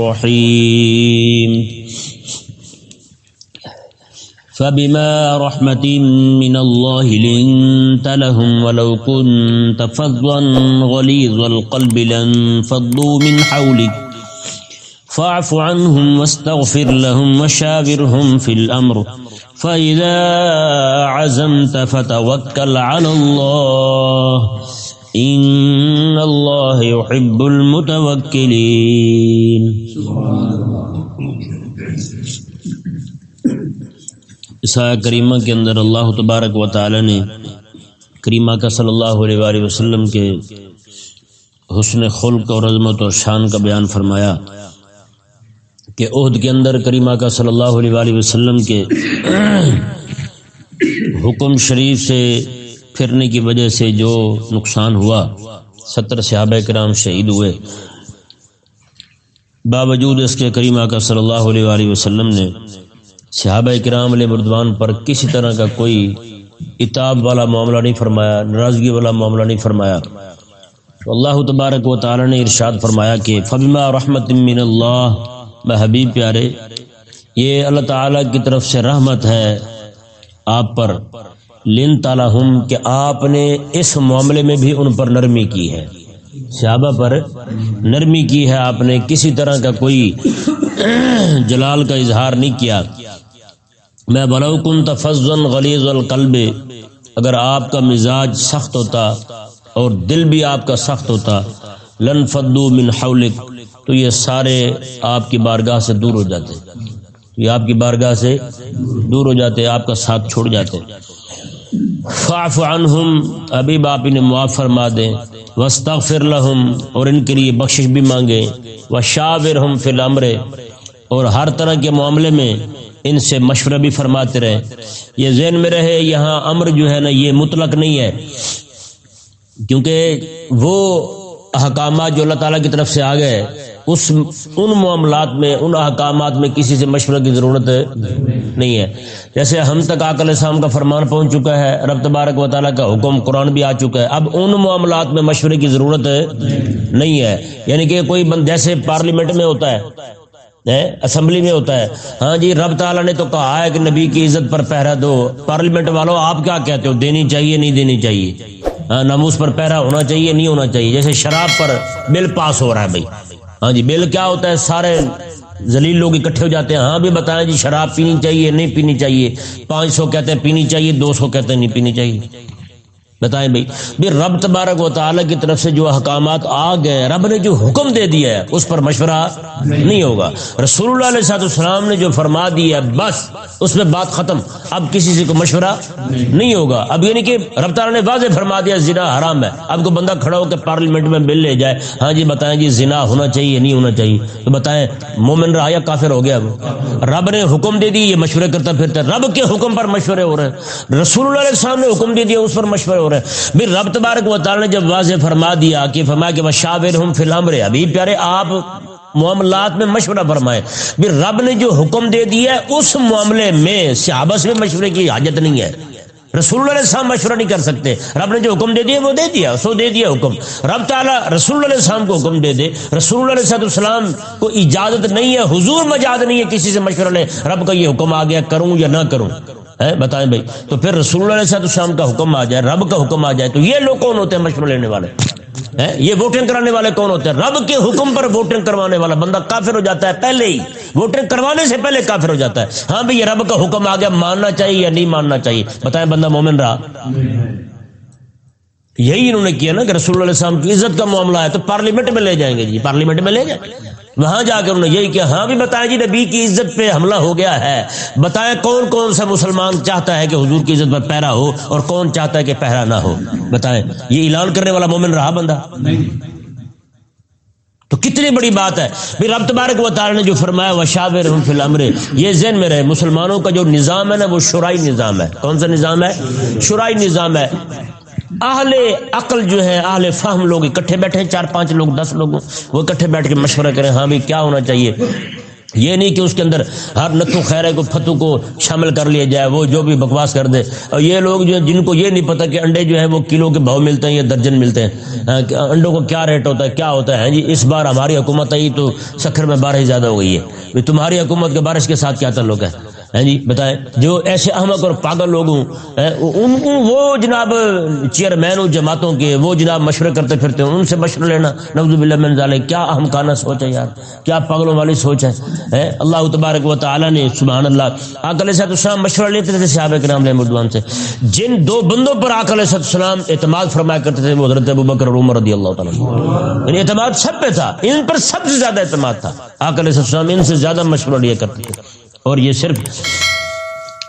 الرحيم. فبما رحمة من الله لنت لهم ولو كنت فظا غليظ القلب لانفضوا من حولك. فاعف عنهم واستغفر لهم وشاورهم في الأمر. فإذا عزمت فتوكل على الله. إن الله يحب المتوكلين. اس کریمہ کے اندر اللہ تبارک و تعالی نے کریمہ کا صلی اللہ علیہ وآلہ وسلم کے حسن خلق اور عظمت اور شان کا بیان فرمایا کہ عہد کے اندر کریمہ کا صلی اللہ علیہ وآلہ وسلم کے حکم شریف سے پھرنے کی وجہ سے جو نقصان ہوا، ستر صحابہ کرام شہید ہوئے۔ باوجود اس کے کریمہ کا صلی اللہ علیہ وآلہ وسلم نے صحابہ کرام علیہ مردوان پر کسی طرح کا کوئی اتاب والا معاملہ نہیں فرمایا، ناراضگی والا معاملہ نہیں فرمایا۔ تو اللہ تبارک و تعالی نے ارشاد فرمایا کہ فبما رحمت من اللہ حبیب پیارے، یہ اللہ تعالی کی طرف سے رحمت ہے آپ پر۔ لن تالم کہ آپ نے اس معاملے میں بھی ان پر نرمی کی ہے۔ صحابہ پر نرمی کی ہے، آپ نے کسی طرح کا کوئی جلال کا اظہار نہیں کیا۔ میں بلوکن تفضن غلیظ القلب، اگر آپ کا مزاج سخت ہوتا اور دل بھی آپ کا سخت ہوتا، لن فدو من حولک، تو یہ سارے آپ کی بارگاہ سے دور ہو جاتے۔ یہ آپ کی بارگاہ سے دور ہو جاتے، آپ کا ساتھ چھوڑ جاتے۔ فاف عنہم، ابھی باپ انہیں معاف فرما دیں۔ وسطر لہم، اور ان کے لیے بخشش بھی مانگے۔ و شاور ہم اور ہر طرح کے معاملے میں ان سے مشورہ بھی فرماتے رہے۔ یہ ذہن میں رہے، یہاں امر جو ہے نا، یہ مطلق نہیں ہے۔ کیونکہ وہ احکامات جو اللہ تعالیٰ کی طرف سے آ گئے اس ان معاملات میں، ان احکامات میں کسی سے مشورہ کی ضرورت نہیں ہے۔ جیسے ہم تک آکل السلام کا فرمان پہنچ چکا ہے، رب تبارک و تعالیٰ کا حکم قرآن بھی آ چکا ہے۔ اب ان معاملات میں مشورے کی ضرورت نہیں ہے۔ یعنی کہ کوئی بند، جیسے پارلیمنٹ میں ہوتا ہے اسمبلی میں ہوتا ہے۔ ہاں جی رب تعالیٰ نے تو کہا ہے کہ نبی کی عزت پر پہرا دو۔ پارلیمنٹ والوں آپ کیا کہتے ہو؟ دینی چاہیے، نہیں دینی چاہیے۔ ہاں، ناموس پر پہرا ہونا چاہیے، نہیں ہونا چاہیے۔ جیسے شراب پر بل پاس ہو رہا ہے بھائی۔ ہاں جی بل کیا ہوتا ہے؟ سارے زلیل لوگ اکٹھے ہو جاتے ہیں۔ ہاں بھی بتائیں جی شراب پینی چاہیے، نہیں پینی چاہیے۔ پانچ سو کہتے ہیں پینی چاہیے، دو سو کہتے ہیں نہیں پینی چاہیے۔ بتائیں بھائی، بھی رب تبارک و تعالیٰ کی طرف سے جو احکامات آ گئے، رب نے جو حکم دے دیا ہے، اس پر مشورہ نہیں ہوگا۔ رسول اللہ علیہ صاحب السلام نے جو فرما دیا ہے، بس، اس میں بات ختم۔ اب کسی سے کو مشورہ نہیں ہوگا۔ اب یعنی کہ رب تعالیٰ نے واضح فرما دیا، زنا حرام ہے۔ اب کو بندہ کھڑا ہو کے پارلیمنٹ میں بل لے جائے ہاں جی بتائیں جی زنا ہونا چاہیے، نہیں ہونا چاہیے۔ تو بتائیں، مومن رہا یا کافر ہو گیا رب نے حکم دے دی، یہ مشورے کرتا پھرتا، رب کے حکم پر مشورے ہو رہے ہیں۔ رسول اللہ علیہ السلام نے حکم دے دیا، اس پر مشورے ہو رہے ہیں پھر رب تبارک و تعالی نے جب واضح فرما دیا کہ فرمایا کہ بشاور ہوں فی الحمر ابھی پیارے آپ معاملات میں مشورہ فرمائے پھر رب نے جو حکم دے دیا ہے، اس معاملے میں صحابہ میں مشورے کی حاجت نہیں ہے۔ رسول اللہ علیہ السلام مشورہ نہیں کر سکتے۔ رب نے جو حکم دے دیا وہ دے دیا، سو دے دیا حکم۔ رب تعالیٰ رسول اللہ علیہ السلام کو حکم دے دے۔ رسول اللہ علیہ السلام کو اجازت نہیں ہے، حضور مجاز نہیں ہے کسی سے مشورہ لے۔ رب کا یہ حکم آ گیا، کروں یا نہ کروں۔ بتائیں بھائی۔ تو پھر رسول اللہ علیہ السلام کا حکم آ جائے، رب کا حکم آ جائے، تو یہ لوگ کون ہوتے ہیں مشورہ لینے والے؟ یہ ووٹنگ کرانے والے کون ہوتے ہیں؟ رب کے حکم پر ووٹنگ کروانے والا بندہ کافر ہو جاتا ہے پہلے ہی۔ ووٹنگ کروانے سے پہلے کافر ہو جاتا ہے۔ ہاں بھائی، یہ رب کا حکم آ گیا، ماننا چاہیے یا نہیں ماننا چاہیے؟ بتائیں بندہ مومن رہا۔ یہی انہوں نے کیا نا کہ رسول اللہ علیہ السلام کی عزت کا معاملہ ہے تو پارلیمنٹ میں لے جائیں گے جی پارلیمنٹ میں لے جائیں۔ وہاں جا کے انہوں نے یہی کیا ہاں بھی بتائیں جی نبی کی عزت پہ حملہ ہو گیا ہے۔ بتائیں کون کون سا مسلمان چاہتا ہے کہ حضور کی عزت پر پہرا ہو اور کون چاہتا ہے کہ پہرا نہ ہو۔ بتائیں، یہ اعلان کرنے والا مومن رہا بندہ؟ تو کتنی بڑی بات ہے۔ رب تبارک و تعالی نے جو فرمایا وہ شاور فلامر یہ ذہن میں رہے، مسلمانوں کا جو نظام ہے نا، وہ شرائی نظام ہے۔ کون سا نظام ہے؟ شرائی نظام ہے۔ اہل عقل جو ہے اہل فہم لوگ اکٹھے بیٹھے، چار پانچ لوگ، دس لوگ، وہ اکٹھے بیٹھ کے مشورہ کریں ہاں بھی کیا ہونا چاہیے؟ یہ نہیں کہ اس کے اندر ہر نتو خیرے کو فتو کو شامل کر لیا جائے، وہ جو بھی بکواس کر دے۔ اور یہ لوگ جو جن کو یہ نہیں پتا کہ انڈے جو ہیں، وہ کلو کے بھاؤ ملتے ہیں یا درجن ملتے ہیں۔ ہاں، انڈوں کو کیا ریٹ ہوتا ہے، کیا ہوتا ہے؟ ہاں جی اس بار ہماری حکومت آئی تو سکھر میں بارش زیادہ ہو گئی ہے۔ تمہاری حکومت کے بارش کے ساتھ کیا تعلق ہے؟ ہاں جی بتائیں۔ جو ایسے احمد اور پاگل لوگ ہوں ہاں، ان کو وہ جناب چیئرمین ہوں، جماعتوں کے، وہ جناب مشورے کرتے پھرتے ہیں ان سے مشورہ لینا نوز باللہ من کیا اہم کانا سوچ ہے یار؟ کیا پاگلوں والی سوچ ہے؟ ہاں، اللہ تبارک و تعالیٰ نے، سبحان اللہ آکل صاحب السلام مشورہ لیتے تھے صحابہ کرام علیہ مردوان سے۔ جن دو بندوں پر آکل صاحب السلام اعتماد فرمایا کرتے تھے، وہ حضرت ابو بکر عمر رضی اللہ تعالیٰ یعنی اعتماد سب پہ تھا، ان پر سب سے زیادہ اعتماد تھا۔ آکل صاحب السلام ان سے زیادہ مشورہ لیا کرتے تھے۔ اور یہ صرف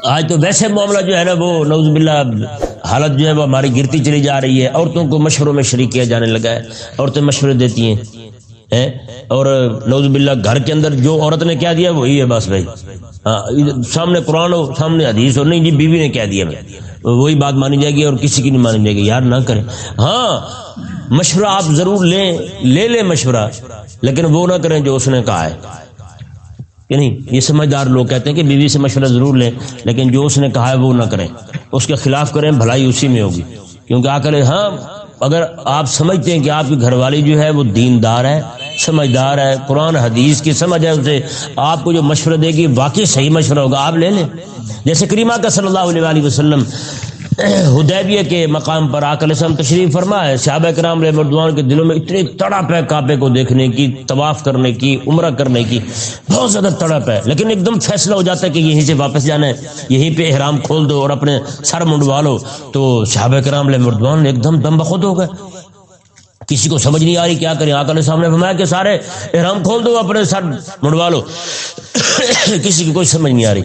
آج تو ویسے معاملہ جو ہے نا وہ نوز باللہ حالت جو ہے وہ ہماری گرتی چلی جا رہی ہے، عورتوں کو مشوروں میں شریک کیا جانے لگا ہے، عورتیں مشورے دیتی ہیں اور نوز باللہ گھر کے اندر جو عورت نے کیا دیا وہی ہے بس بھائی۔ ہاں سامنے قرآن ہو، سامنے حدیث ہو، نہیں جی بیوی نے کیا دیا وہی بات مانی جائے گی اور کسی کی نہیں مانی جائے گی، یار نہ کریں۔ ہاں مشورہ آپ ضرور لیں، لے لیں مشورہ، لیکن وہ نہ کریں جو اس نے کہا ہے۔ کہ نہیں؟ یہ سمجھدار لوگ کہتے ہیں کہ بیوی سے مشورہ ضرور لیں، لیکن جو اس نے کہا ہے وہ نہ کریں۔ اس کے خلاف کریں، بھلائی اسی میں ہوگی۔ کیونکہ آ کر ہاں اگر آپ سمجھتے ہیں کہ آپ کی گھر والی جو ہے وہ دیندار ہے، سمجھدار ہے، قرآن حدیث کی سمجھ ہے اسے، آپ کو جو مشورہ دے گی، واقعی صحیح مشورہ ہوگا۔ آپ لے لیں۔ جیسے کریمہ کا صلی اللہ علیہ وسلم ہدیبیہ کے مقام پر آکل اسلام تشریف فرما ہے صحابہ کرام رحم مردوان کے دلوں میں اتنی تڑپ ہے کعبے کو دیکھنے کی، طواف کرنے کی، عمرہ کرنے کی، بہت زیادہ تڑپ ہے۔ لیکن ایک دم فیصلہ ہو جاتا ہے کہ یہیں سے واپس جانا ہے، یہیں پہ احرام کھول دو اور اپنے سر منڈوا لو۔ تو صحابہ کرام رحم مردوان ایک دم دم بخود ہو گئے۔ کسی کو سمجھ نہیں آ رہی، کیا کریں؟ آکل سامنے فرمایا کہ سارے احرام کھول دو، اپنے سر منڈوا لو۔ کسی کی کوئی سمجھ نہیں آ رہی۔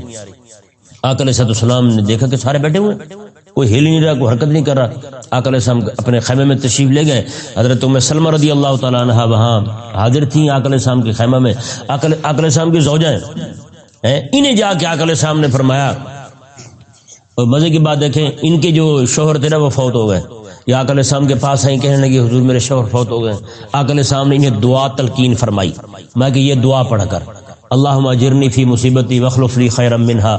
آکل صد السلام نے دیکھا کہ سارے بیٹھے ہوئے کوئی ہل نہیں رہا، کوئی حرکت نہیں کر رہا۔ آکل السلام اپنے خیمے میں تشریف لے گئے۔ حضرت ام سلمہ رضی اللہ تعالیٰ عنہ وہاں حاضر تھیں آکل السلام کے خیمہ میں۔ آکل السلام کی زوجہ ہیں۔ انہیں جا کے آکل السلام نے فرمایا، اور مزے کی بات دیکھیں، ان کے جو شوہر تھے نا، وہ فوت ہو گئے۔ یا آکل السلام کے پاس آئیں کہنے لگے، حضور میرے شوہر فوت ہو گئے۔ آکل السلام نے انہیں دعا تلقین فرمائی۔ میں کہ یہ دعا پڑھ کر۔ اللہ جرنی فی مصیبتی وخلف لی خیر منہا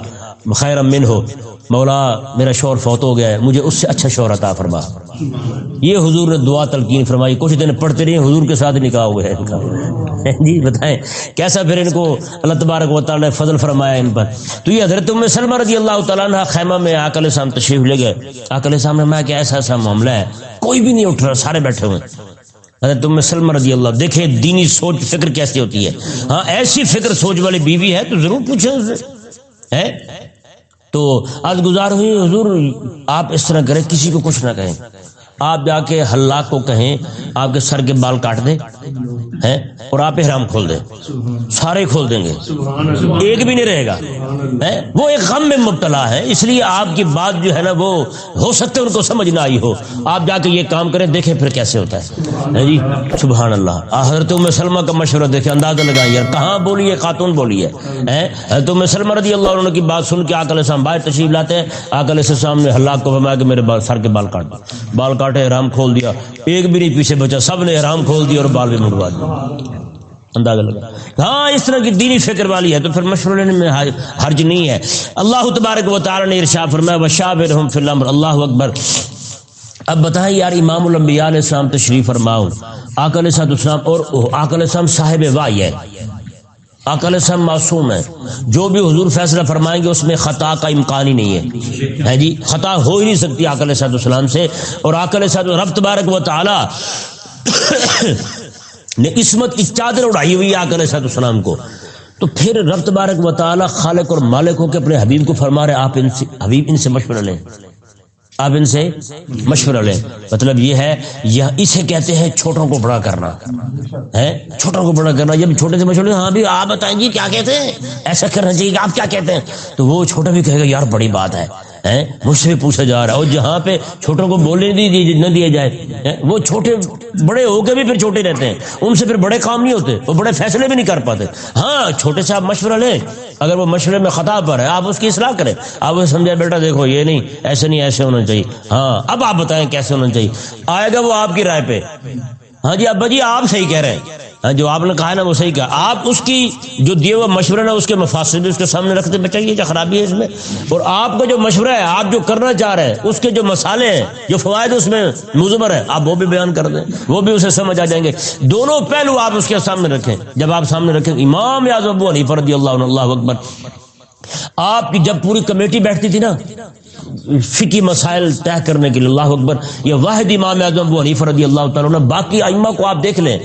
خیر من ہو مولا میرا شور فوت ہو گیا ہے، مجھے اس سے اچھا شور عطا فرما۔ یہ حضور نے دعا تلقین فرمائی، کچھ دن پڑھتے رہے، حضور کے ساتھ نکاح ہوئے۔ ہیں جی بتائیں۔ کیسا پھر ان کو اللہ تبارک و تعالیٰ نے فضل فرمایا ان پر۔ تو یہ حضرت میں سلمہ رضی اللہ تعالیٰ عنہ خیمہ میں آکل شام تشریف لے گئے۔ آکل شام نے میں کہ ایسا ایسا معاملہ ہے، کوئی بھی نہیں اٹھ رہا، سارے بیٹھے ہوئے۔ حضرت تم سلم رضی اللہ دیکھیں، دینی سوچ، فکر کیسی ہوتی ہے۔ ہاں ایسی فکر سوچ والی بیوی ہے تو ضرور پوچھیں اسے۔ تو آج گزار ہوئی حضور، آپ اس طرح کریں، کسی کو کچھ نہ کہیں۔ آپ جا کے ہلاک کو کہیں، آپ کے سر کے بال کاٹ دیں۔ ہیں اور آپ احرام کھول دیں۔ سارے کھول دیں گے۔ ایک بھی نہیں رہے گا۔ وہ ایک غم میں مبتلا ہے۔ اس لیے آپ کی بات جو ہے نا وہ ہو سکتے ان کو سمجھ نہ آئی ہو۔ آپ جا کے یہ کام کریں، دیکھیں پھر کیسے ہوتا ہے۔ جی؟ سبحان اللہ۔ حضرت ام سلمہ کا مشورہ دیکھیں، اندازہ لگائیں، یار کہاں بولی ہے خاتون بولی ہے؟ حضرت ام سلمہ رضی اللہ عنہ کی بات سن کے آکل السلام باہر تشریف لاتے ہیں۔ آکل السلام نے ہلاک کو فرمایا کہ میرے سر کے بال کاٹ بال کاٹے، احرام کھول دیا۔ ایک بھی نہیں پیچھے بچا، سب نے احرام کھول دیا اور بال بھی منڈوا دیا اندازہ لگا۔ ہاں اس طرح کی دینی فکر والی ہے تو پھر مشورے لینے میں حرج نہیں ہے۔ اللہ تبارک و تعالی نے ارشاد فرمایا وشاورہم فی الامر اللہ اکبر۔ اب بتائیں یار، امام الانبیاء علیہ السلام تشریف فرماؤ۔ آقا علیہ السلام اور آقا علیہ السلام صاحب وائی ہے۔ آقا علیہ السلام معصوم ہے جو بھی حضور فیصلہ فرمائیں گے، اس میں خطا کا امکان ہی نہیں ہے جی؟ خطا ہو ہی نہیں سکتی آقا علیہ السلام سے۔ اور آقا علیہ السلام رب تبارک و تعالی نے عصمت کی چادر اڑائی ہوئی آ کر السلام کو۔ تو پھر رب تبارک و تعالی خالق اور مالک ہو کے اپنے حبیب کو فرما رہے، آپ ان سے، حبیب ان سے مشورہ لیں۔ آپ ان سے مشورہ لیں۔ مطلب یہ ہے، یہ اسے کہتے ہیں چھوٹوں کو بڑا کرنا۔ ہے چھوٹوں کو بڑا کرنا۔ جب چھوٹے سے مشورہ ہاں بھی، آپ بتائیں جی کیا کہتے ہیں؟ ایسا کرنا چاہیے کہ آپ کیا کہتے ہیں؟ تو وہ چھوٹا بھی کہے گا، یار، بڑی بات ہے۔ مجھ سے بھی پوچھا جا رہا ہے۔ اور جہاں پہ چھوٹوں کو بولنے نہیں نہ دیا جائے وہ چھوٹے بڑے ہو کے بھی پھر چھوٹے رہتے ہیں۔ ان سے پھر بڑے کام نہیں ہوتے، وہ بڑے فیصلے بھی نہیں کر پاتے۔ ہاں چھوٹے سے آپ مشورہ لیں۔ اگر وہ مشورے میں خطا پر ہے، آپ اس کی اصلاح کریں۔ آپ اسے سمجھائے بیٹا دیکھو، یہ نہیں، ایسے نہیں، ایسے ہونا چاہیے۔ ہاں اب آپ بتائیں کیسے ہونا چاہیے۔ آئے گا وہ آپ کی رائے پہ۔ ہاں جی ابا جی آپ صحیح کہہ رہے ہیں۔ ہاں، جو آپ نے کہا نا، وہ صحیح کہا۔ آپ اس کی جو دیے ہوئے مشورہ نا، اس کے مفاصد اس کے سامنے رکھتے بچائیے کیا خرابی ہے اس میں۔ اور آپ کا جو مشورہ ہے، آپ جو کرنا چاہ رہے ہیں، اس کے جو مسالے ہیں، جو فوائد اس میں مزمر ہے آپ وہ بھی بیان کر دیں۔ وہ بھی اسے سمجھ آ جائیں گے۔ دونوں پہلو آپ اس کے سامنے رکھیں۔ جب آپ سامنے رکھیں، امام اعظم ابو علی رضی اللہ عنہ، اللہ اکبر آپ کی جب پوری کمیٹی بیٹھتی تھی نا فکی مسائل طے کرنے کے لیے، اللہ اکبر یہ واحد امام اعظم وہ حنیف رضی اللہ تعالیٰ نے باقی ائمہ کو آپ دیکھ لیں،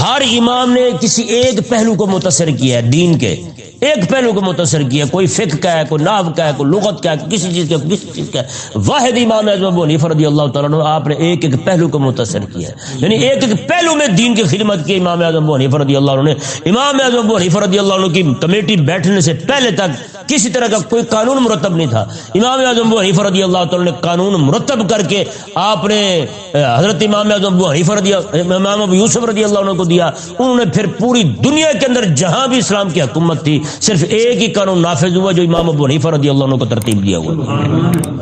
ہر امام نے کسی ایک پہلو کو متاثر کیا ہے، دین کے ایک پہلو کو متاثر کیا کوئی فک کا ہے، کوئی ناو کا ہے، کوئی لغت کا ہے، کسی چیز کا کسی چیز کا واحد امام اعظم ابو حنیفہ رضی اللہ تعالیٰ نے آپ نے ایک ایک پہلو کو متاثر کیا ہے۔ یعنی ایک ایک پہلو میں دین کی خدمت کی امام اعظم ابو حنیفہ رضی اللہ عنہ نے۔ امام اعظم ابو حنیفہ رضی اللہ عنہ کی کمیٹی بیٹھنے سے پہلے تک کسی طرح کا کوئی قانون مرتب نہیں تھا۔ امام اعظم ابو حنیفہ رضی اللہ تعالیٰ نے قانون مرتب کر کے آپ نے حضرت امام اعظم ابو حنیفہ رضی امام ابو یوسف رضی اللہ عنہ کو دیا۔ انہوں نے پھر پوری دنیا کے اندر جہاں بھی اسلام کی حکومت تھی، صرف ایک ہی قانون نافذ ہوا جو امام ابو حنیفہ رضی اللہ عنہ کو ترتیب دیا ہوا۔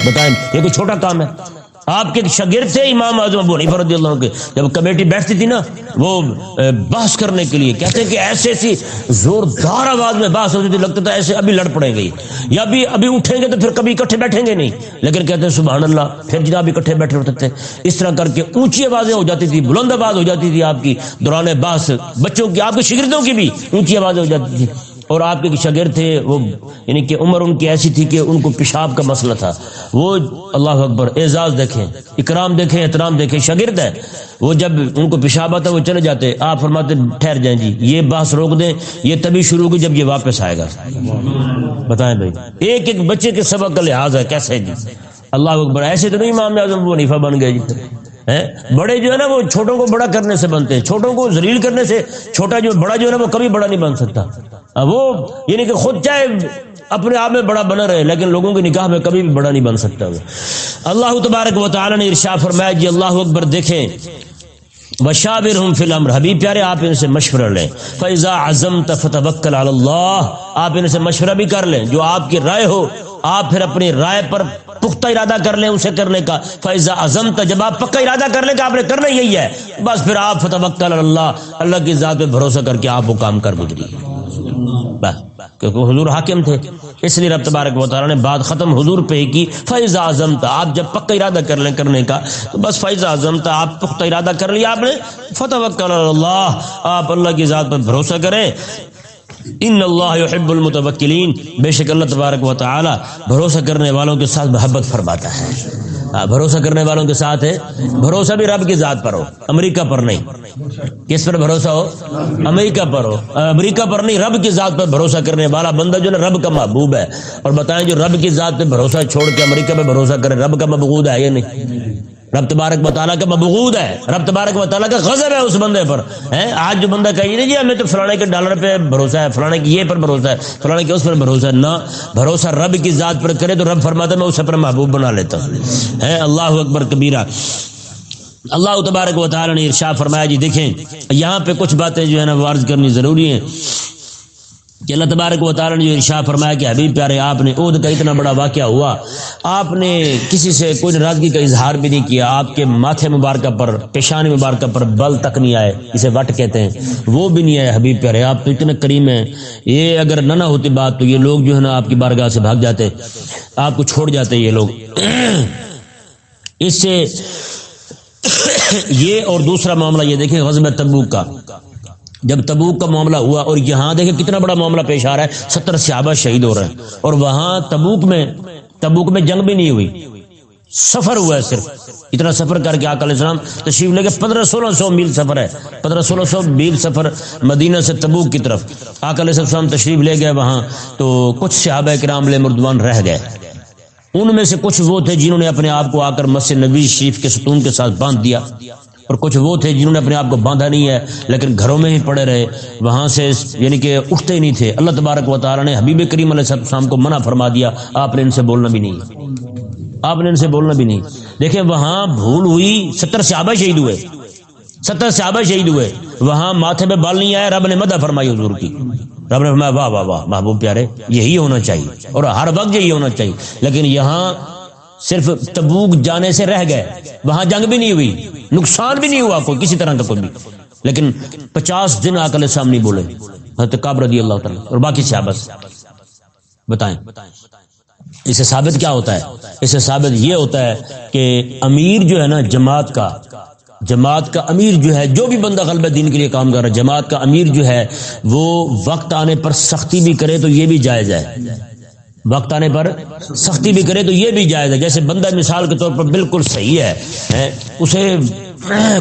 بتائیں، یہ کوئی چھوٹا کام ہے؟ آپ کے شاگرد تھے امام اعظم ابو حنیفہ رضی اللہ عنہ کے۔ جب کمیٹی بیٹھتی تھی نا، وہ بحث کرنے کے لیے کہتے ہیں کہ ایسے ایسی زوردار آواز میں بحث ہوتی تھی، لگتا تھا ایسے ابھی لڑ پڑیں گے۔ یا ابھی ابھی اٹھیں گے تو پھر کبھی اکٹھے بیٹھیں گے نہیں۔ لیکن کہتے ہیں، سبحان اللہ، پھر جناب اکٹھے بیٹھے ہوتے تھے۔ اس طرح کر کے اونچی آوازیں ہو جاتی تھی، بلند آواز ہو جاتی تھی آپ کی، دوران بحث، بچوں کی، آپ کے شگردوں کی بھی اونچی آوازیں ہو جاتی تھی۔ اور آپ کے شاگرد تھے، وہ یعنی کہ عمر ان کی ایسی تھی کہ ان کو پیشاب کا مسئلہ تھا۔ وہ اللہ اکبر، اعزاز دیکھیں، اکرام دیکھیں، احترام دیکھیں، شاگرد ہے وہ جب ان کو پیشاب آتا، وہ چلے جاتے، آپ فرماتے، ٹھہر جائیں جی یہ بحث روک دیں، یہ تبھی شروع ہوگی جب یہ واپس آئے گا۔ بتائیں بھائی، ایک ایک بچے کے سبق کا لحاظ ہے، کیسے جی؟ اللہ اکبر، ایسے تو نہیں امام اعظم، وہ نیفا بن گئے جی۔ بڑے جو ہے نا وہ چھوٹوں کو بڑا کرنے سے بنتے ہیں۔ چھوٹوں کو ذلیل کرنے سے چھوٹا جو بڑا جو ہے نا وہ کبھی بڑا نہیں بن سکتا۔ وہ یعنی کہ خود چاہے اپنے آپ میں بڑا بنا رہے، لیکن لوگوں کی نکاح میں کبھی بھی بڑا نہیں بن سکتا وہ۔ اللہ تبارک و تعالی نے ارشا فرمایا جی اللہ اکبر دیکھیں۔ بشابر ہوں فلم حبیب پیارے، آپ ان سے مشورہ لیں۔ فیضا اعظم تفتوکل اللہ آپ ان سے مشورہ بھی کر لیں۔ جو آپ کی رائے ہو آپ پھر اپنی رائے پر پختہ ارادہ کر لیں اسے کرنے کا۔ فیضا اعظم تھا جب آپ پکا ارادہ کرنے کا آپ نے کرنا یہی ہے، بس پھر آپ فتح اللہ اللہ کی ذات پہ بھروسہ کر کے آپ وہ کام کر گزری۔ کیونکہ حضور حاکم تھے، اس لیے رب تبارک و تعالیٰ نے بات ختم حضور پہ ہی کی۔ فیض اعظم تھا آپ جب پکا ارادہ کر لیں کرنے کا، تو بس فیض اعظم تھا آپ پختہ ارادہ کر لیا آپ نے۔ فتح اللہ، آپ اللہ کی ذات پر بھروسہ کریں۔ ان اللہ يحب المتوکلین۔ بے شک اللہ تبارک و تعالی بھروسہ کرنے والوں کے ساتھ محبت فرماتا ہے۔ ہاں، بھروسہ کرنے والوں کے ساتھ ہے۔ بھروسہ بھی رب کی ذات پر ہو، امریکہ پر نہیں۔ کس پر بھروسہ ہو؟ امریکہ پر ہو۔ امریکہ پر نہیں، رب کی ذات پر بھروسہ کرنے والا بندہ جو نا، رب کا محبوب ہے۔ اور بتائیں جو رب کی ذات پہ بھروسہ چھوڑ کے امریکہ پہ بھروسہ کرے، رب کا مبغود ہے یا نہیں؟ رب تبارک مطالعہ کا مبغود ہے۔ رب تبارک مطالعہ کا غضب ہے اس بندے پر۔ آج جو بندہ کہی نہیں جی ہمیں تو فلانے کے ڈالر پہ بھروسہ ہے، فلانے کی یہ پر بھروسہ ہے، فلانے کے اس پر بھروسہ ہے۔ نہ، بھروسہ رب کی ذات پر کرے تو رب فرماتا میں اسے پر محبوب بنا لیتا ہوں۔ اللہ اکبر کبیرہ۔ اللہ تبارک و تعالی نے ارشاد فرمایا جی دیکھیں، یہاں پہ کچھ باتیں جو ہے نا وارض کرنی ضروری ہیں۔ کہ اللہ تبارک و تعالیٰ نے جو ارشا فرمایا کہ حبیب پیارے، آپ نے عہد کا اتنا بڑا واقعہ ہوا۔ آپ نے کسی سے کوئی ناراضگی کا اظہار بھی نہیں کیا۔ آپ کے ماتھے مبارکہ پر، پیشانی مبارکہ پر بل تک نہیں آئے، اسے وٹ کہتے ہیں۔ وہ بھی نہیں آئے حبیب پیارے، آپ تو اتنے کریم ہیں۔ یہ اگر نہ نہ ہوتی بات تو یہ لوگ جو ہے نا آپ کی بارگاہ سے بھاگ جاتے۔ آپ کو چھوڑ جاتے یہ لوگ۔ اس سے یہ اور دوسرا معاملہ یہ دیکھیں غزب تبوک کا۔ جب تبوک کا معاملہ ہوا اور یہاں دیکھیں کتنا بڑا معاملہ پیش آ رہا ہے، ستر صحابہ شہید ہو رہے ہیں۔ اور وہاں تبوک میں تبوک میں جنگ بھی نہیں ہوئی۔ سفر ہوا ہے صرف۔ اتنا سفر کر کے آکل السلام تشریف لے کے پندرہ سولہ سو میل سفر ہے۔ پندرہ سولہ سو میل سفر مدینہ سے تبوک کی طرف۔ آکل السلام تشریف لے گئے وہاں۔ تو کچھ صحابہ کرام لے مردوان رہ گئے۔ ان میں سے کچھ وہ تھے جنہوں نے اپنے آپ کو آ کر مسجد نبی شریف کے ستون کے ساتھ باندھ دیا۔ اور کچھ وہ تھے جنہوں نے اپنے آپ کو باندھا نہیں ہے، لیکن گھروں میں ہی پڑے رہے۔ وہاں سے یعنی کہ اٹھتے ہی نہیں تھے۔ اللہ تبارک و تعالیٰ نے حبیب کریم علیہ السلام کو منع فرما دیا، آپ نے ان سے بولنا بھی نہیں۔ آپ نے ان سے بولنا بھی نہیں۔ دیکھیں، وہاں بھول ہوئی ستر صحابہ شہید ہوئے۔ ستر صحابہ شہید ہوئے۔ وہاں ماتھے پہ بال نہیں آیا، رب نے مدہ فرمائی حضور کی۔ رب نے فرمایا، واہ واہ واہ، محبوب پیارے، یہی ہونا چاہیے۔ اور ہر وقت یہی ہونا چاہیے۔ لیکن یہاں صرف تبوک جانے سے رہ گئے، وہاں جنگ بھی نہیں ہوئی، نقصان بھی نہیں ہوا کوئی، کسی طرح کا کوئی بھی۔ لیکن پچاس دن آکل سامنے بولے، حضرت کاب رضی اللہ تعالیٰ۔ اور باقی صحابت بتائیں اسے ثابت کیا ہوتا ہے؟ اسے ثابت یہ ہوتا ہے کہ امیر جو ہے نا، جماعت کا جماعت کا امیر جو ہے، جو بھی بندہ غلب دین کے لیے کام کر رہا ہے، جماعت کا امیر جو ہے، وہ وقت آنے پر سختی بھی کرے تو یہ بھی جائز ہے۔ وقت آنے پر سختی بھی کرے تو یہ بھی جائز ہے۔ جیسے بندہ مثال کے طور پر بالکل صحیح ہے اسے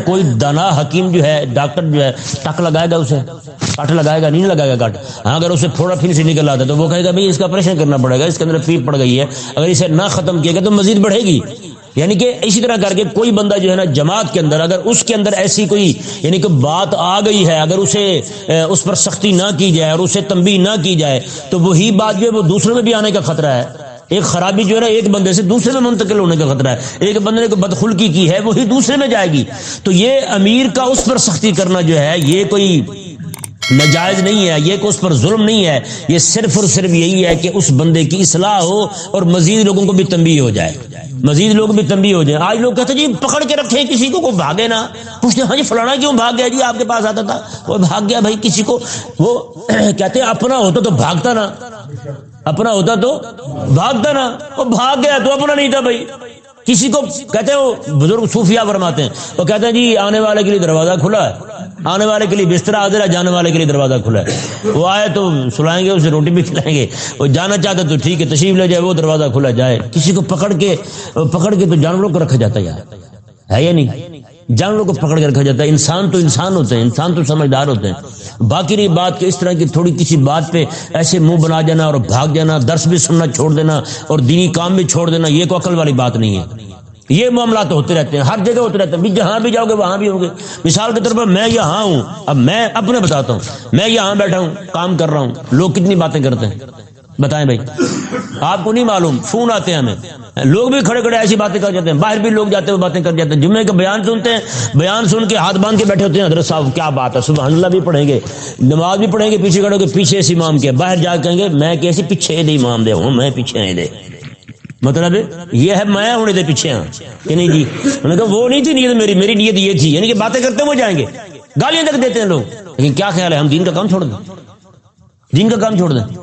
کوئی دانا حکیم جو ہے، ڈاکٹر جو ہے، ٹک لگائے گا اسے، کٹ لگائے گا، نہیں لگائے گا کٹ۔ ہاں اگر اسے تھوڑا پھر سے نکل آتا ہے تو وہ کہے گا بھائی اس کا آپریشن کرنا پڑے گا، اس کے اندر پیپ پڑ گئی ہے۔ اگر اسے نہ ختم کیا گیا تو مزید بڑھے گی۔ یعنی کہ اسی طرح کر کے کوئی بندہ جو ہے نا جماعت کے اندر اگر اس کے اندر ایسی کوئی یعنی کہ بات آ گئی ہے، اگر اسے اس پر سختی نہ کی جائے اور اسے تنبیہ نہ کی جائے، تو وہی بات جو ہے وہ دوسرے میں بھی آنے کا خطرہ ہے۔ ایک خرابی جو ہے نا ایک بندے سے دوسرے میں منتقل ہونے کا خطرہ ہے۔ ایک بندے نے کو بدخلکی کی ہے، وہی دوسرے میں جائے گی۔ تو یہ امیر کا اس پر سختی کرنا جو ہے، یہ کوئی نجائز نہیں ہے، یہ کہ اس پر ظلم نہیں ہے، یہ صرف اور صرف یہی ہے کہ اس بندے کی اصلاح ہو اور مزید لوگوں کو بھی تنبیہ ہو جائے۔ مزید لوگ بھی تنبیہ ہو جائیں۔ آج لوگ کہتے ہیں جی پکڑ کے رکھے، کسی کو، کوئی بھاگے نا۔ پوچھتے ہاں جی فلانا کیوں بھاگ گیا؟ جی آپ کے پاس آتا تھا۔ وہ بھاگ گیا بھائی، کسی کو۔ وہ کہتے ہیں، اپنا ہوتا تو بھاگتا نا۔ اپنا ہوتا تو بھاگتا نا۔ وہ بھاگ گیا تو اپنا نہیں تھا بھائی۔ کسی کو کہتے ہیں وہ بزرگ صوفیہ فرماتے ہیں، وہ کہتے ہیں جی آنے والے کے لیے دروازہ کھلا ہے، آنے والے کے لیے بستر حاضر ہے جانے والے کے لیے دروازہ کھلا ہے۔ وہ آئے تو سلائیں گے، اسے روٹی بھی کھلائیں گے۔ وہ جانا چاہتا تو ٹھیک ہے، تشریف لے جائے، وہ دروازہ کھلا جائے۔ کسی کو پکڑ کے پکڑ کے تو جانوروں کو رکھا جاتا ہے یا نہیں؟ جانوروں کو پکڑ کے رکھا جاتا ہے۔ انسان تو انسان ہوتے ہیں، انسان تو سمجھدار ہوتے ہیں۔ باقی رہی بات کہ اس طرح کی تھوڑی کسی بات پہ ایسے منہ بنا جانا اور بھاگ جانا درس بھی سننا چھوڑ دینا اور دینی کام بھی چھوڑ دینا، یہ کو عقل والی بات نہیں ہے۔ یہ معاملات ہوتے رہتے ہیں، ہر جگہ ہوتے رہتے ہیں۔ جہاں بھی جاؤ گے، وہاں بھی ہوں گے۔ مثال کے طور پر میں یہاں ہوں۔ اب میں اپنے بتاتا ہوں۔ میں یہاں بیٹھا ہوں، کام کر رہا ہوں۔ لوگ کتنی باتیں کرتے ہیں؟ بتائیں بھائی۔ آپ کو نہیں معلوم، فون آتے ہیں ہمیں۔ لوگ بھی کھڑے کھڑے ایسی باتیں کر جاتے ہیں، باہر بھی لوگ جاتے ہوئے باتیں کر جاتے ہیں۔ جمعے کا بیان سنتے ہیں، بیان سن کے ہاتھ باندھ کے بیٹھے ہوتے ہیں، حضرت صاحب کیا بات ہے؟ صبح اللہ بھی پڑھیں گے، نماز بھی پڑھیں گے، پیچھے کھڑے کے پیچھے سے امام کے، باہر جا کہیں گے، میں کیسے پیچھے دے امام دے ہوں، میں پیچھے دے۔ مطلب یہ ہے میں ہونے دے پیچھے ہاں۔ کہ نہیں جی؟ انہوں نے کہا وہ نہیں تھی نیت میری میری نیت یہ تھی یعنی کہ باتیں کرتے ہوئے جائیں گے۔ گالیاں تک دیتے ہیں لوگ۔ لیکن کیا خیال ہے، ہم دین کا کام چھوڑ دیں۔ دین کا کام چھوڑ دیں۔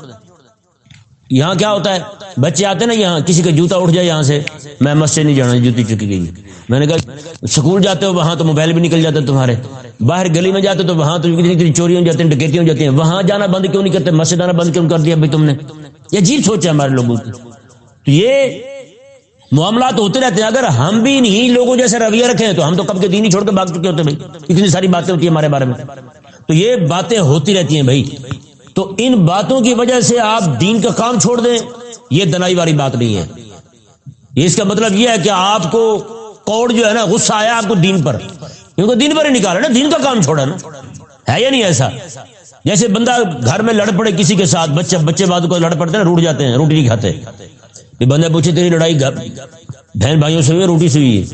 یہاں کیا ہوتا ہے؟ بچے آتے نا یہاں، کسی کا جوتا اٹھ جائے یہاں سے، میں مسجد نہیں جانا، جوتی چکی گئی۔ میں نے کہا اسکول جاتے ہو، وہاں تو موبائل بھی نکل جاتے تمہارے۔ باہر گلی میں جاتے تو وہاں تو چوری ہو جاتی ہیں ڈکیتی ہو جاتی ہیں۔ وہاں جانا بند کیوں نہیں کرتے؟ مسجد آنا بند کیوں کر دیا بھائی تم نے؟ یہ عجیب سوچ ہے ہمارے لوگوں کی۔ تو یہ معاملات ہوتے رہتے ہیں۔ اگر ہم بھی نہیں لوگوں جیسے رویہ رکھے تو ہم تو کب کے دین ہی چھوڑ کے بھاگ چکے ہوتے بھائی۔ اتنی ساری باتیں ہوتی ہیں ہمارے بارے میں۔ تو یہ باتیں ہوتی رہتی ہیں بھائی۔ تو ان باتوں کی وجہ سے آپ دین کا کام چھوڑ دیں۔ یہ دنائی والی بات نہیں ہے۔ اس کا مطلب یہ ہے کہ آپ کو کوڑ جو ہے نا، غصہ آیا آپ کو دین پر۔ کیونکہ دین پر ہی نکالا نا، دین کا کام چھوڑا نا۔ ہے یا نہیں ایسا؟ جیسے بندہ گھر میں لڑ پڑے کسی کے ساتھ بچے بچے بات کو لڑ پڑتے ہیں روٹ جاتے ہیں، روٹی نہیں کھاتے۔ یہ بندے پوچھے، تیری لڑائی بہن بھائیوں سے ہوئی روٹی سے ہوئی ہے؟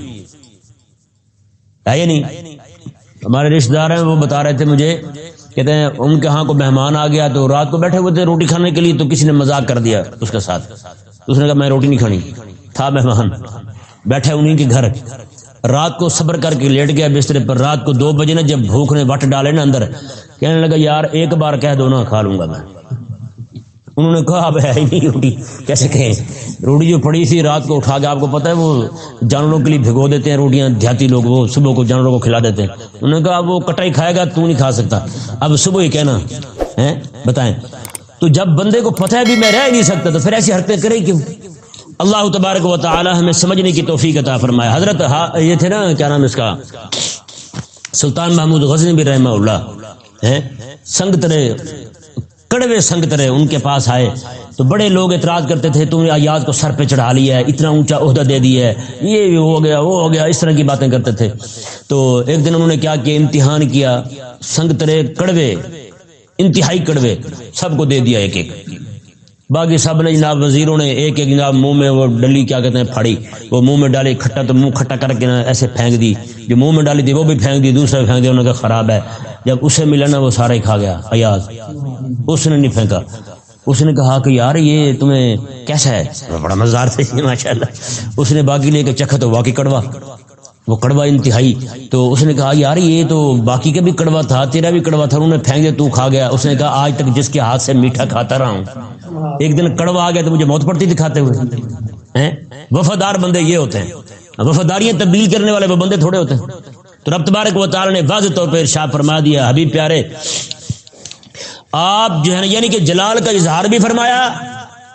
یا نہیں؟ ہمارے رشتے دار ہیں، وہ بتا رہے تھے مجھے کہتے ہیں، ان کے ہاں کو مہمان آ گیا تو رات کو بیٹھے ہوئے تھے روٹی کھانے کے لیے تو کسی نے مزاق کر دیا اس کے ساتھ۔ اس نے کہا، میں روٹی نہیں کھانی۔ تھا مہمان۔ بیٹھے انہیں کے گھر۔ رات کو صبر کر کے لیٹ گیا بستر پر۔ رات کو دو بجے نا جب بھوک نے وٹ ڈالے نا اندر، کہنے لگا، یار، ایک بار کہہ دو نا، کھا لوں گا میں۔ انہوں نے کہا، اب ہے ہی نہیں روٹی۔ کیسے کہیں؟ روٹی جو پڑی تھی رات کو اٹھا کے آپ کو پتا ہے، وہ جانوروں کے لیے بھگو دیتے ہیں روٹیاں، دیہاتی لوگ، وہ صبح کو جانوروں کو کھلا دیتے ہیں۔ انہوں نے کہا، اب وہ کٹائی کھائے گا، تو نہیں کھا سکتا۔ اب صبح ہی کہنا ہے بتائیں۔ تو جب بندے کو پتہ ہے بھی میں رہ نہیں سکتا، تو پھر ایسی حرکتیں کرے کیوں؟ اللہ تبارک و تعالی ہمیں سمجھنے کی توفیق عطا فرمایا حضرت یہ تھے نا، کیا نام اس کا؟ سلطان محمود غزنی بھی رحمہ اللہ سنگ ترے کڑوے سنگ ترے ان کے پاس آئے۔ تو بڑے لوگ اعتراض کرتے تھے، تم نے آیات کو سر پہ چڑھا لیا ہے، اتنا اونچا عہدہ دے دیا ہے۔ یہ ہو گیا، وہ ہو گیا، اس طرح کی باتیں کرتے تھے۔ تو ایک دن انہوں نے کیا کہ امتحان کیا سنگ کڑوے، انتہائی کڑوے، سب کو دے دیا ایک ایک۔ باقی سب نے جناب وزیروں نے ایک ایک جناب منہ میں وہ ڈلی کیا کہتے ہیں، پھاڑی۔ وہ منہ میں ڈالی، کھٹا تو منہ کھٹا کر کے نا ایسے پھینک دی۔ جو منہ میں ڈالی تھی، وہ بھی پھینک دی دوسرا پھینک دیا انہوں نے کہا خراب ہے۔ جب اسے ملا نا، وہ سارا ہی کھا گیا ایاز اس نے نہیں پھینکا۔ اس نے کہا کہ یار یہ تمہیں کیسا ہے؟ بڑا مزدار تھا ماشاء اللہ اس نے باقی لے کے چکھا تو واقعی کڑوا۔ وہ کڑوا انتہائی۔ تو اس نے کہا، یار یہ تو باقی کا بھی کڑوا تھا، تیرا بھی کڑوا تھا، انہوں نے پھینک دیا، تو کھا گیا۔ اس نے کہا، آج تک جس کے ہاتھ سے میٹھا کھاتا رہا ہوں۔ ایک دن کڑوا آ گیا تو مجھے موت پڑتی دکھاتے ہوئے۔ وفادار بندے یہ ہوتے ہیں۔ وفاداریاں تبدیل کرنے والے وہ بندے تھوڑے ہوتے ہیں۔ تو رب تبارک و تعالی نے واضح طور پہ ارشاد فرما دیا، حبیب پیارے آپ جو ہے نا یعنی کہ جلال کا اظہار بھی فرمایا،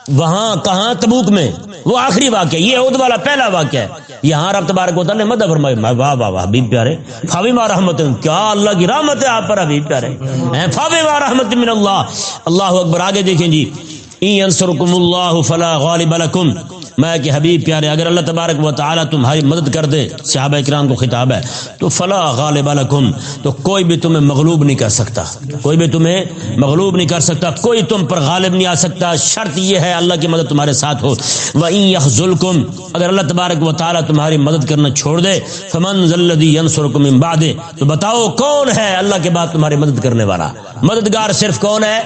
وہاں کہاں تبوک میں؟ وہ آخری واقعہ، یہ عہد والا پہلا واقعہ ہے۔ یہاں رب تبارک و تعالی نے مدد فرمائی واہ واہ واہ، حبیب پیارے، فاوی ما رحمت، کیا اللہ کی رحمت ہے آپ پر، حبیب پیارے۔ فاوی ما رحمت من اللہ۔ اللہ اکبر، آگے دیکھیں جی۔ این انصرکم اللہ فلا غالب لکم میں کہ حبیب پیارے، اگر اللہ تبارک و تعالی تمہاری مدد کر دے، صحابہ کرام کو خطاب ہے، تو فلا غالب لکم، تو کوئی بھی تمہیں مغلوب نہیں کر سکتا۔ کوئی بھی تمہیں مغلوب نہیں کر سکتا، کوئی تم پر غالب نہیں آ سکتا۔ شرط یہ ہے اللہ کی مدد تمہارے ساتھ ہو۔ وہ یخلکم اگر اللہ تبارک و تعالی تمہاری مدد کرنا چھوڑ دے، فمن ذلدی ینصرکم من بعد، تو بتاؤ کون ہے اللہ کے بعد تمہاری مدد کرنے والا؟ مددگار صرف کون ہے؟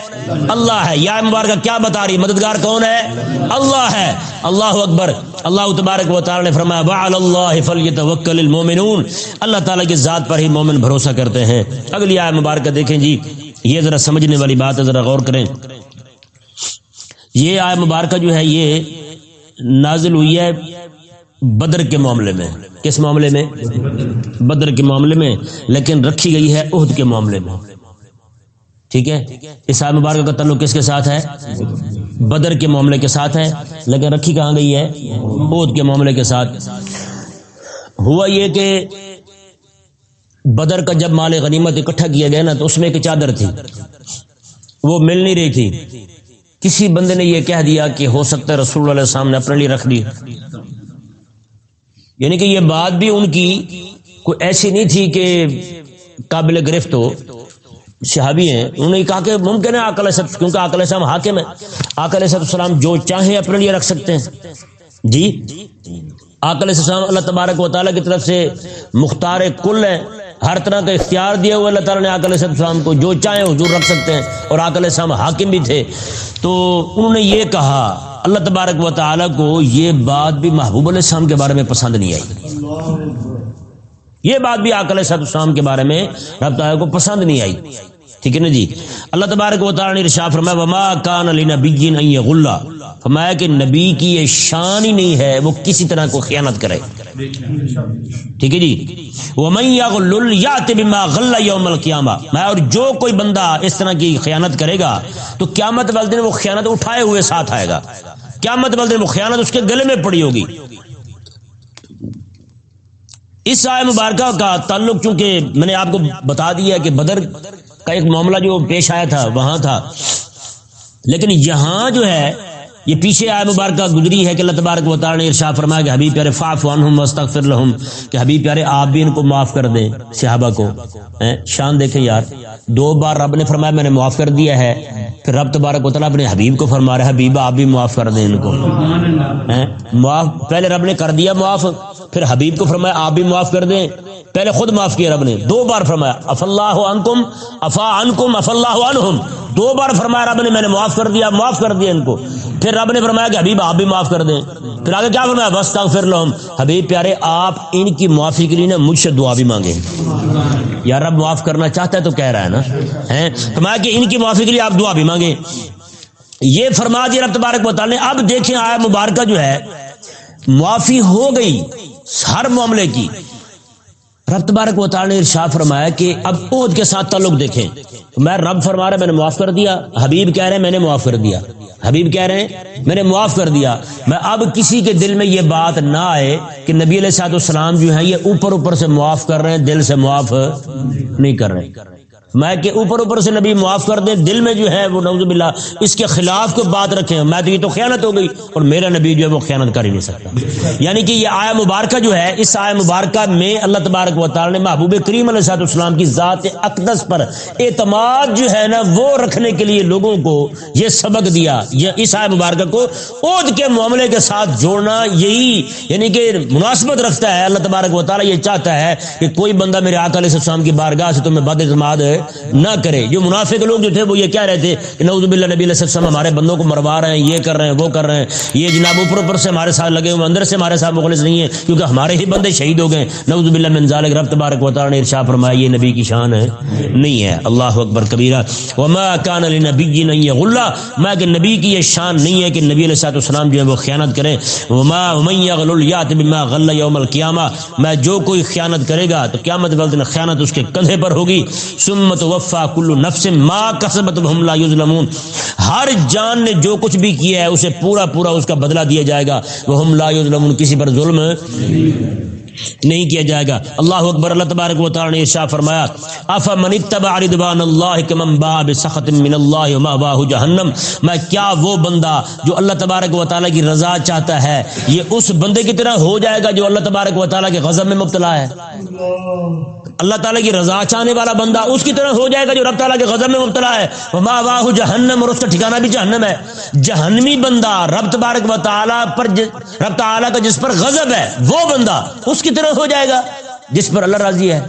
اللہ ہے۔ یا مبارکہ، کیا بتا رہی مددگار کون ہے؟ اللہ ہے۔ اللہ اکبر اللہ تبارک و تعالی نے فرمایا، وعلى اللہ فلیتوکل المؤمنون۔ اللہ تعالی کی ذات پر ہی مومن بھروسہ کرتے ہیں۔ اگلی آیت مبارکہ دیکھیں جی۔ یہ ذرا سمجھنے والی بات ہے، ذرا غور کریں۔ یہ آیت مبارکہ جو ہے، یہ نازل ہوئی ہے بدر کے معاملے میں۔ کس معاملے میں؟ بدر کے معاملے میں۔ لیکن رکھی گئی ہے عہد کے معاملے میں۔ ٹھیک ہے؟ اس آیت مبارکہ کا تعلق کس کے ساتھ ہے؟ بدر کے معاملے کے ساتھ ہے لیکن رکھی کہاں گئی ہے؟ بود کے معاملے کے ساتھ۔ ہوا یہ کہ بدر کا جب مال غنیمت اکٹھا کیا گیا نا تو اس میں ایک چادر تھی۔ وہ مل نہیں رہی تھی۔ کسی بندے نے یہ کہہ دیا کہ ہو سکتا ہے رسول اللہ السلام نے اپنے لیے رکھ دی۔ یعنی کہ یہ بات بھی ان کی کوئی ایسی نہیں تھی کہ قابل گرفت ہو۔ صحابی ہیں، انہوں نے کہا کہ ممکن ہے آکل سب کیونکہ آکل السلام حاکم ہے۔ آکل سب السلام جو چاہیں اپنے لیے رکھ سکتے ہیں۔ جی؟ آکل السلام اللہ تبارک و تعالیٰ کی طرف سے مختار کل ہے ہر طرح کا اختیار دیا ہوا اللہ تعالیٰ نے آکل السلام کو جو چاہیں حضور رکھ سکتے ہیں۔ اور آکل السلام حاکم بھی تھے۔ تو انہوں نے یہ کہا، اللہ تبارک و تعالیٰ کو یہ بات بھی محبوب علیہ السلام کے بارے میں پسند نہیں آئی۔ یہ بات بھی آکل صد السلام کے بارے میں رب تعالیٰ کو پسند نہیں آئی۔ ٹھیک ہے نا جی؟ اللہ تبارک و تعالیٰ نے ارشاد فرمایا، وما کان علی نبی ان غلہ فرمایا کہ نبی کی یہ شان ہی نہیں ہے، وہ کسی طرح کو خیانت کرے۔ ٹھیک ہے جی؟ ومن یغلل یات بما غل یوم القیامہ میں اور جو کوئی بندہ اس طرح کی خیانت کرے گا، تو قیامت والے دن وہ خیانت اٹھائے ہوئے ساتھ آئے گا۔ قیامت والے دن وہ خیانت اس کے گلے میں پڑی ہوگی۔ اس آئے مبارکہ کا تعلق چونکہ میں نے آپ کو بتا دیا کہ بدر کا ایک معاملہ جو پیش آیا تھا، وہاں تھا۔ لیکن یہاں جو ہے یہ پیچھے آئے مبارکہ گزری ہے کہ اللہ تبارک و نے ارشاد فرمایا کہ حبیب پیارے فاف عنہم واستغفر کہ حبیب پیارے، آپ بھی ان کو معاف کر دیں صحابہ کو۔ شان دیکھیں یار، دو بار رب نے فرمایا میں نے معاف کر دیا ہے، پھر رب تبارک و اپنے حبیب کو فرما رہا ہے، حبیب، آپ بھی معاف کر دیں ان کو۔ معاف، پہلے رب نے کر دیا معاف، پھر حبیب کو فرمایا آپ بھی معاف کر دیں۔ پہلے خود معاف کیا رب نے، دو بار فرمایا اف اللہ عنکم، افا عنکم اف اللہ عنہم۔ دو بار فرمایا رب نے میں نے معاف کر دیا، معاف کر دیا ان کو۔ پھر رب نے فرمایا کہ حبیب، آپ بھی معاف کر دیں۔ پھر آگے کیا فرمایا؟ بس تک پھر لہم حبیب پیارے، آپ ان کی معافی کے لیے نا مجھ سے دعا بھی مانگے یا رب، معاف کرنا چاہتا ہے تو کہہ رہا ہے نا۔ فرمایا کہ ان کی معافی کے لیے آپ دعا بھی مانگے یہ فرما دیا رب تبارک بتا لیں اب دیکھیں آیا مبارکہ جو ہے، معافی ہو گئی ہر معاملے کی۔ رب تبارک و تعالی نے ارشاد فرمایا کہ اب عہد کے ساتھ تعلق دیکھیں۔ میں رب فرما رہا میں نے معاف کر دیا۔ حبیب کہہ رہے ہیں، میں نے معاف کر دیا۔ حبیب کہہ رہے ہیں، میں نے معاف کر دیا۔ میں اب کسی کے دل میں یہ بات نہ آئے کہ نبی علیہ سات السلام جو ہیں، یہ اوپر اوپر سے معاف کر رہے ہیں، دل سے معاف نہیں کر رہے۔ میں کہ اوپر اوپر سے نبی معاف کر دے، دل میں جو ہے وہ نوز باللہ اس کے خلاف کوئی بات رکھے، میں تو یہ تو خیانت ہو گئی اور میرا نبی جو ہے وہ خیانت کر ہی نہیں سکتا۔ یعنی کہ یہ آیا مبارکہ جو ہے، اس آیا مبارکہ میں اللہ تبارک و تعالی نے محبوب کریم علیہ صاحب السلام کی ذات اقدس پر اعتماد جو ہے نا، وہ رکھنے کے لیے لوگوں کو یہ سبق دیا، یہ اس آیا مبارکہ کو عود کے معاملے کے ساتھ جوڑنا یہی یعنی کہ مناسبت رکھتا ہے۔ اللہ تبارک و تعالی یہ چاہتا ہے کہ کوئی بندہ میرے آقا علیہ السلام کی بارگاہ سے تمہیں بد اعتماد ہے نہ کرے۔ جو منافق لوگ جو تھے وہ یہ کیا رہے تھے کہ نعوذ باللہ نبی علیہ السلام ہمارے بندوں کو مروا رہے ہیں، یہ کر رہے ہیں، وہ کر رہے ہیں۔ یہ جناب اوپر اوپر سے ہمارے ساتھ لگے ہوئے اندر سے ہمارے ساتھ مخلص نہیں ہے کیونکہ ہمارے ہی بندے شہید ہو گئے نعوذ باللہ من ذالک، رب تبارک و تعالی نے ارشاد فرمایا، یہ نبی کی شان ہے۔ نہیں ہے۔ اللہ اکبر کبیرہ۔ وما کان لنبی ان یغل میں کہ نبی کی یہ شان نہیں ہے کہ نبی علیہ الصلوۃ والسلام جو ہے وہ خیانت کریں وما من یغل یات بما غل یوم القیامہ۔ میں جو کوئی خیانت کرے گا تو قیامت والے دن خیانت اس کے کندھے پر ہوگی۔ سمت وفا کل نفس ما کسبت وهم لا یظلمون ہر جان نے جو کچھ بھی کیا ہے، اسے پورا پورا اس کا بدلہ دیا جائے گا۔ وہ ہم لا یظلمون کسی پر ظلم نہیں کیا جائے گا۔ اللہ اکبر، اللہ تبارک و تعالی نے ارشاد فرمایا اف من اتبع رضوان اللہ کمن باء بسخط من اللہ وما واہ جہنم۔ میں کیا وہ بندہ جو اللہ تبارک و تعالی کی رضا چاہتا ہے، یہ اس بندے کی طرح ہو جائے گا جو اللہ تبارک و تعالی کے غضب میں مبتلا ہے؟ اللہ تعالیٰ کی رضا چاہنے والا بندہ اس کی طرح ہو جائے گا جو رب تعالیٰ کے غضب میں مبتلا ہے۔ وما واہ جہنم اور اس کا ٹھکانہ بھی جہنم ہے۔ جہنمی بندہ رب تبارک و تعالیٰ پر رب تعالیٰ کا جس پر غضب ہے، وہ بندہ اس کی طرح ہو جائے گا جس پر اللہ راضی ہے۔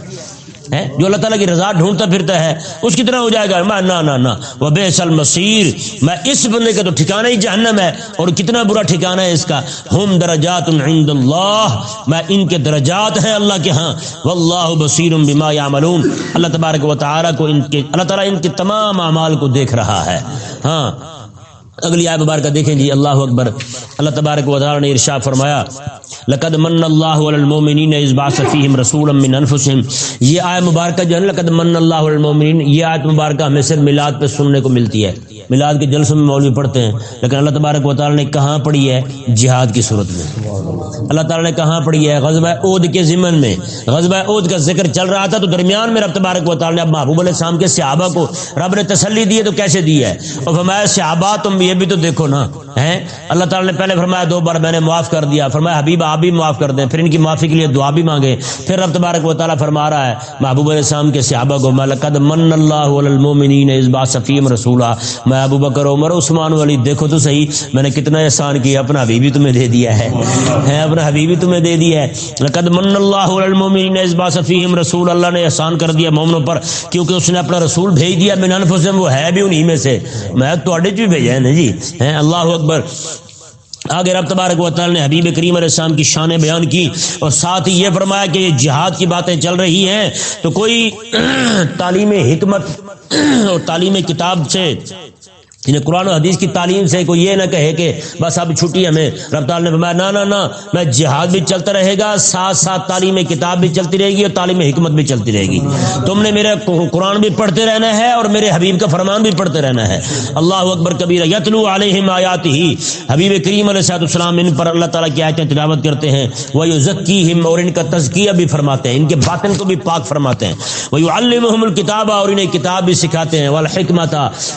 ہے جو اللہ تعالیٰ کی رضا ڈھونڈتا پھرتا ہے، اس کی طرح ہو جائے گا۔ میں نہ نہ وہ بے سل مسیر میں اس بندے کا تو ٹھکانا ہی جہنم ہے۔ اور کتنا برا ٹھکانا ہے اس کا۔ ہم درجات عند اللہ۔ میں ان کے درجات ہیں اللہ کے ہاں۔ واللہ بصیر بما یعملون۔ اللہ تبارک و تعالیٰ کو ان کے، اللہ تعالیٰ ان کے تمام اعمال کو دیکھ رہا ہے۔ ہاں۔ اگلی آئے مبارکہ دیکھیں جی اللہ اکبر۔ اللہ تبارک و تعالی نے ارشاد فرمایا، لقد من اللہ علی المؤمنین اذ بعث فیہم رسولا من انفسہم۔ یہ آئے مبارکہ جو ہے لقد من اللہ علی المؤمنین، یہ آیت مبارکہ ہمیں صرف میلاد پہ سننے کو ملتی ہے۔ میلاد کے جلسوں میں مولوی پڑھتے ہیں، لیکن اللہ تبارک و تعالیٰ نے کہاں پڑھی ہے؟ جہاد کی صورت میں۔ اللہ تعالیٰ نے کہاں پڑھی ہے؟ غزبۂ عود کے ضمن میں۔ غزبۂ عود کا ذکر چل رہا تھا تو درمیان میں رب تبارک و تعالیٰ نے اب محبوب علیہ السلام کے صحابہ کو رب نے تسلی دی ہے تو کیسے دی ہے؟ اور فرمایا، صحابہ تم یہ بھی تو دیکھو نا۔ ہیں؟ اللہ تعالی نے پہلے فرمایا دو بار میں نے معاف کر دیا۔ فرمایا حبیب آپ بھی معاف کر دیں، پھر ان کی معافی کے لیے دعا بھی مانگے پھر رب تبارک و تعالی فرما رہا ہے، محبوب علیہ السلام کے صحابہ کو ملکد من اللہ علی المؤمنین اذ با صفیم رسولا. میں ابو بکر، عمر، عثمان علی دیکھو تو صحیح، میں نے کتنا احسان کیا، اپنا حبیبی تمہیں دے دیا ہے۔ اپنا حبیبی تمہیں دے دیا ہے۔ لقد من اللہ علی المؤمنین اذ با صفیم رسول، اللہ نے احسان کر دیا مومنوں پر، کیونکہ اس نے اپنا رسول بھیج دیا من انفسہم وہ ہے بھی انہی میں سے۔ میں تواڈے چ بھیجا ہے نا جی؟ اللہ اکبر آگے رب تبارک و تعالی نے حبیب کریم علیہ السلام کی شان بیان کی اور ساتھ ہی یہ فرمایا کہ یہ جہاد کی باتیں چل رہی ہیں۔ تو کوئی تعلیم حکمت اور تعلیم کتاب سے جنہیں قرآن و حدیث کی تعلیم سے کوئی یہ نہ کہے کہ بس اب چھٹی ہمیں۔ رب نے فرمایا، نہ نہ نہ، میں جہاد بھی چلتا رہے گا، ساتھ ساتھ تعلیم کتاب بھی چلتی رہے گی اور تعلیم حکمت بھی چلتی رہے گی۔ تم نے میرے قرآن بھی پڑھتے رہنا ہے اور میرے حبیب کا فرمان بھی پڑھتے رہنا ہے۔ اللہ اکبر کبیر یتلو علیہم آیات ہی۔ حبیب کریم علیہ صاحب السلام ان پر اللہ تعالیٰ کی آیتیں تلاوت کرتے ہیں۔ وہ ذکی اور ان کا تزکیہ بھی فرماتے ہیں، ان کے باطن کو بھی پاک فرماتے ہیں۔ وہ علم الکتاب اور انہیں کتاب بھی سکھاتے ہیں۔ والحکمت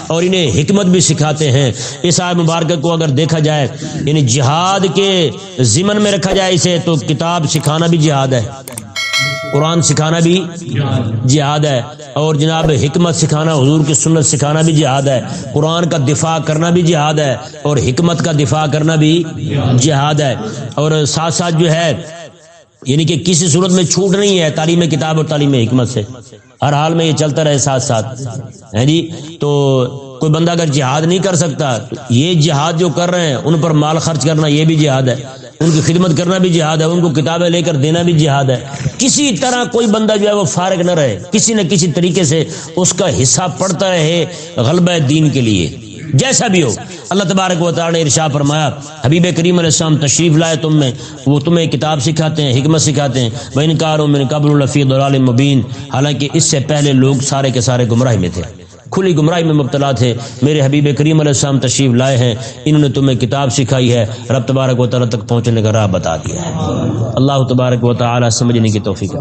اور انہیں حکمت بھی سکھاتے ہیں۔ اس آئے مبارکہ کو اگر دیکھا جائے یعنی جہاد کے ضمن میں رکھا جائے اسے، تو کتاب سکھانا بھی جہاد ہے۔ قرآن سکھانا بھی جہاد ہے۔ اور جناب حکمت سکھانا، حضور کی سنت سکھانا بھی جہاد ہے۔ قرآن کا دفاع کرنا بھی جہاد ہے۔ اور حکمت کا دفاع کرنا بھی جہاد ہے۔ اور ساتھ ساتھ جو ہے یعنی کہ کسی صورت میں چھوٹ نہیں ہے تعلیم کتاب اور تعلیم حکمت سے۔ ہر حال میں یہ چلتا رہے ساتھ ساتھ۔ ہے جی؟ تو کوئی بندہ اگر جہاد نہیں کر سکتا، یہ جہاد جو کر رہے ہیں، ان پر مال خرچ کرنا یہ بھی جہاد ہے۔ ان کی خدمت کرنا بھی جہاد ہے، ان کو کتابیں لے کر دینا بھی جہاد ہے۔ کسی طرح کوئی بندہ جو ہے وہ فارغ نہ رہے، کسی نہ کسی طریقے سے اس کا حصہ پڑتا رہے غلبہ دین کے لیے۔ جیسا بھی ہو، اللہ تبارک و تعالی نے ارشاد فرمایا، حبیب کریم علیہ السلام تشریف لائے تم میں، وہ تمہیں کتاب سکھاتے ہیں، حکمت سکھاتے ہیں۔ وہ انکار من قبل الفی دلال مبین، حالانکہ اس سے پہلے لوگ سارے کے سارے گمراہ میں تھے۔ کھلی گمراہی میں مبتلا تھے۔ میرے حبیب کریم علیہ السلام تشریف لائے ہیں۔ انہوں نے تمہیں کتاب سکھائی ہے۔ رب تبارک و تعالیٰ تک پہنچنے کا راہ بتا دیا ہے۔ اللہ تبارک و تعالیٰ سمجھنے کی توفیق